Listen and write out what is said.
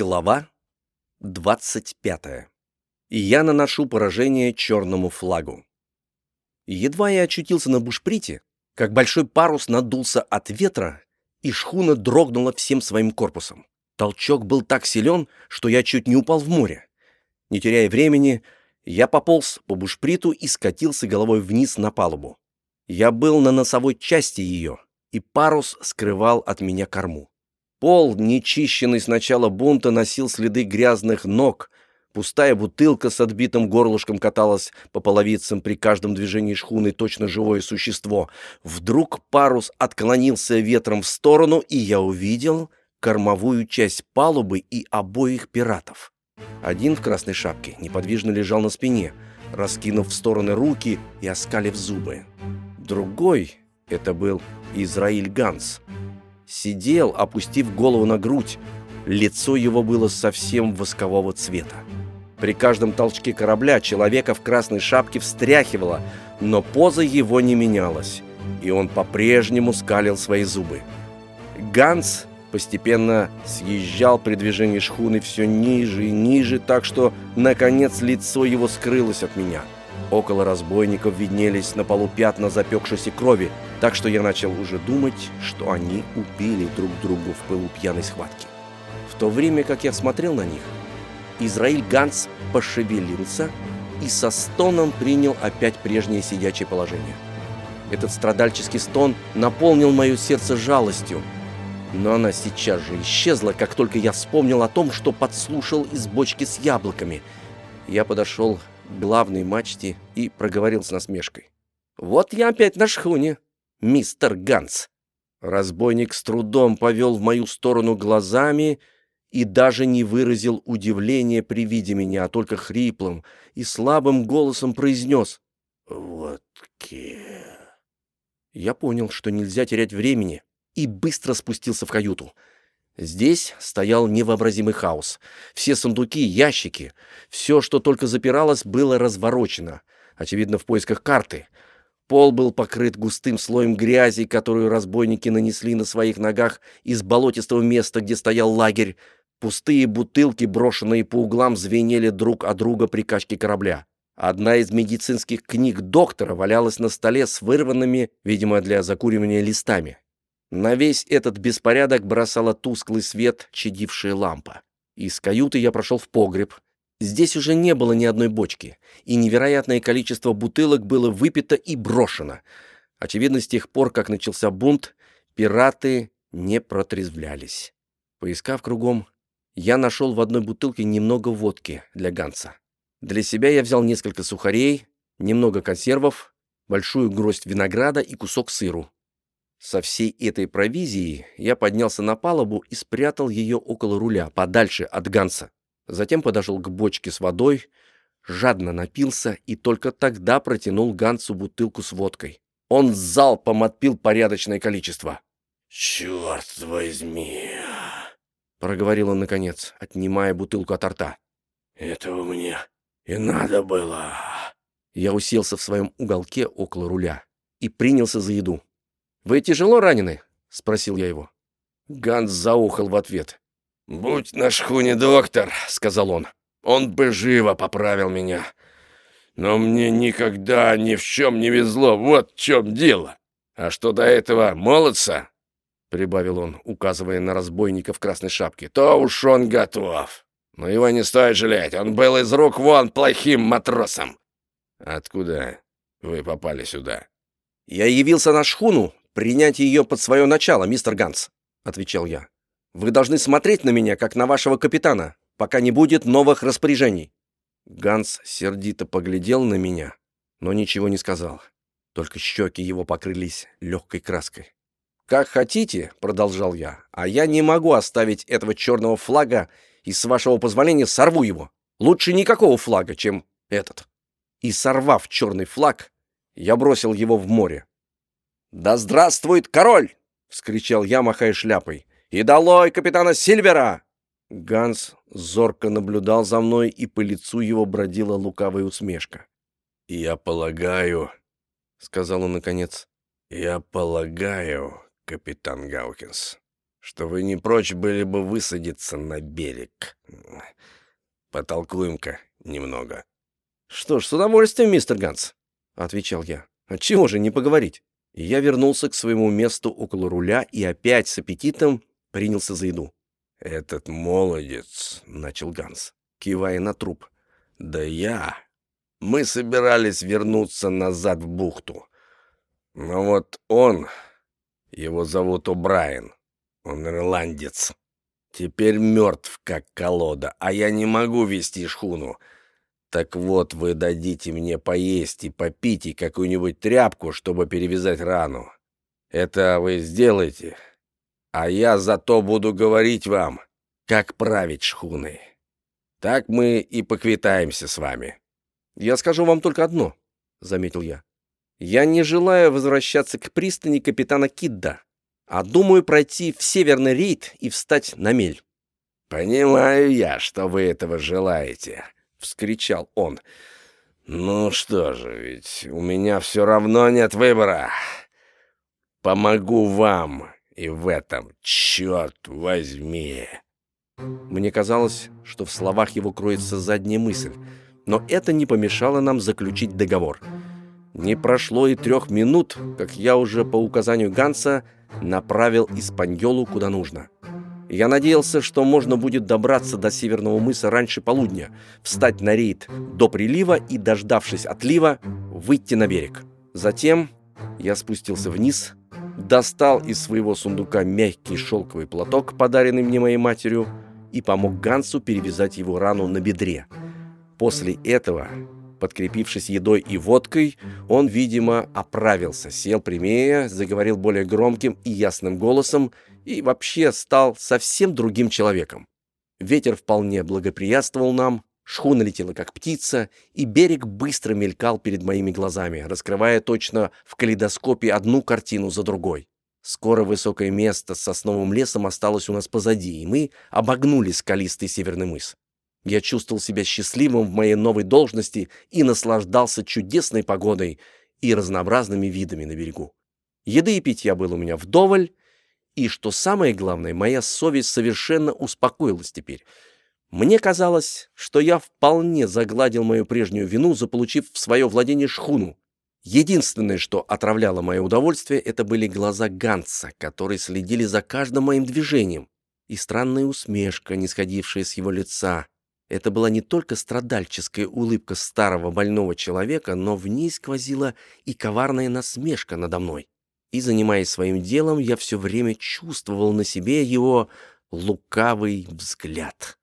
Глава 25. Я наношу поражение черному флагу. Едва я очутился на бушприте, как большой парус надулся от ветра, и шхуна дрогнула всем своим корпусом. Толчок был так силен, что я чуть не упал в море. Не теряя времени, я пополз по бушприту и скатился головой вниз на палубу. Я был на носовой части ее, и парус скрывал от меня корму. Пол, нечищенный с начала бунта, носил следы грязных ног. Пустая бутылка с отбитым горлышком каталась по половицам при каждом движении шхуны точно живое существо. Вдруг парус отклонился ветром в сторону, и я увидел кормовую часть палубы и обоих пиратов. Один в красной шапке неподвижно лежал на спине, раскинув в стороны руки и оскалив зубы. Другой, это был Израиль Ганс, сидел, опустив голову на грудь. Лицо его было совсем воскового цвета. При каждом толчке корабля человека в красной шапке встряхивало, но поза его не менялась, и он по-прежнему скалил свои зубы. Ганс постепенно съезжал при движении шхуны все ниже и ниже, так что, наконец, лицо его скрылось от меня – Около разбойников виднелись на полу пятна запекшейся крови, так что я начал уже думать, что они убили друг друга в пылу пьяной схватки. В то время, как я смотрел на них, Израиль Ганс пошевелился и со стоном принял опять прежнее сидячее положение. Этот страдальческий стон наполнил мое сердце жалостью, но она сейчас же исчезла, как только я вспомнил о том, что подслушал из бочки с яблоками. Я подошел главной мачте и проговорил с насмешкой. «Вот я опять на шхуне, мистер Ганс». Разбойник с трудом повел в мою сторону глазами и даже не выразил удивления при виде меня, а только хриплым и слабым голосом произнес «Водки». Я понял, что нельзя терять времени, и быстро спустился в каюту. Здесь стоял невообразимый хаос. Все сундуки, ящики, все, что только запиралось, было разворочено. Очевидно, в поисках карты. Пол был покрыт густым слоем грязи, которую разбойники нанесли на своих ногах из болотистого места, где стоял лагерь. Пустые бутылки, брошенные по углам, звенели друг от друга при качке корабля. Одна из медицинских книг доктора валялась на столе с вырванными, видимо, для закуривания листами. На весь этот беспорядок бросала тусклый свет чадившая лампа. Из каюты я прошел в погреб. Здесь уже не было ни одной бочки, и невероятное количество бутылок было выпито и брошено. Очевидно, с тех пор, как начался бунт, пираты не протрезвлялись. Поискав кругом, я нашел в одной бутылке немного водки для Ганса. Для себя я взял несколько сухарей, немного консервов, большую гроздь винограда и кусок сыру. Со всей этой провизией я поднялся на палубу и спрятал ее около руля, подальше от Ганса. Затем подошел к бочке с водой, жадно напился и только тогда протянул Гансу бутылку с водкой. Он залпом отпил порядочное количество. «Черт возьми!» — проговорил он наконец, отнимая бутылку от рта. «Этого мне и надо было!» Я уселся в своем уголке около руля и принялся за еду. «Вы тяжело ранены?» — спросил я его. Ганс заухал в ответ. «Будь на шхуне доктор», — сказал он, — «он бы живо поправил меня. Но мне никогда ни в чем не везло, вот в чем дело. А что до этого молодца, — прибавил он, указывая на разбойника в красной шапке, — то уж он готов. Но его не стоит жалеть, он был из рук вон плохим матросом. Откуда вы попали сюда? Я явился на шхуну, принять ее под свое начало, мистер Ганс», — отвечал я. «Вы должны смотреть на меня, как на вашего капитана, пока не будет новых распоряжений». Ганс сердито поглядел на меня, но ничего не сказал. Только щеки его покрылись легкой краской. «Как хотите», — продолжал я, — «а я не могу оставить этого черного флага и, с вашего позволения, сорву его. Лучше никакого флага, чем этот». И, сорвав черный флаг, я бросил его в море. «Да здравствует король!» — вскричал я, махая шляпой. «И долой капитана Сильвера!» Ганс зорко наблюдал за мной, и по лицу его бродила лукавая усмешка. «Я полагаю...» — сказал он наконец. «Я полагаю, капитан Гаукинс, что вы не прочь были бы высадиться на берег. Потолкуем-ка немного». «Что ж, с удовольствием, мистер Ганс», — отвечал я. «Отчего же не поговорить?» Я вернулся к своему месту около руля и опять с аппетитом принялся за еду. «Этот молодец», — начал Ганс, кивая на труп. «Да я. Мы собирались вернуться назад в бухту. Но вот он, его зовут О'Брайен, он ирландец, теперь мертв, как колода, а я не могу вести шхуну. Так вот, вы дадите мне поесть и попить и какую-нибудь тряпку, чтобы перевязать рану. Это вы сделаете, а я зато буду говорить вам, как править шхуной. Так мы и поквитаемся с вами. Я скажу вам только одно, заметил я. Я не желаю возвращаться к пристани капитана Кидда, а думаю пройти в северный рейд и встать на мель. Понимаю я, что вы этого желаете, вскричал он. «Ну что же, ведь у меня все равно нет выбора. Помогу вам и в этом, черт возьми!» Мне казалось, что в словах его кроется задняя мысль, но это не помешало нам заключить договор. Не прошло и трех минут, как я уже по указанию Ганса направил Испаньолу куда нужно. Я надеялся, что можно будет добраться до Северного мыса раньше полудня, встать на рейд до прилива и, дождавшись отлива, выйти на берег. Затем я спустился вниз, достал из своего сундука мягкий шелковый платок, подаренный мне моей матерью, и помог Гансу перевязать его рану на бедре. После этого, подкрепившись едой и водкой, он, видимо, оправился, сел прямее, заговорил более громким и ясным голосом и вообще стал совсем другим человеком. Ветер вполне благоприятствовал нам, шхуна летела как птица, и берег быстро мелькал перед моими глазами, раскрывая точно в калейдоскопе одну картину за другой. Скоро высокое место с сосновым лесом осталось у нас позади, и мы обогнули скалистый северный мыс. Я чувствовал себя счастливым в моей новой должности и наслаждался чудесной погодой и разнообразными видами на берегу. Еды и питья было у меня вдоволь, и, что самое главное, моя совесть совершенно успокоилась теперь. Мне казалось, что я вполне загладил мою прежнюю вину, заполучив в свое владение шхуну. Единственное, что отравляло мое удовольствие, это были глаза Ганса, которые следили за каждым моим движением, и странная усмешка, не сходившая с его лица. Это была не только страдальческая улыбка старого больного человека, но в ней сквозила и коварная насмешка надо мной и, занимаясь своим делом, я все время чувствовал на себе его лукавый взгляд.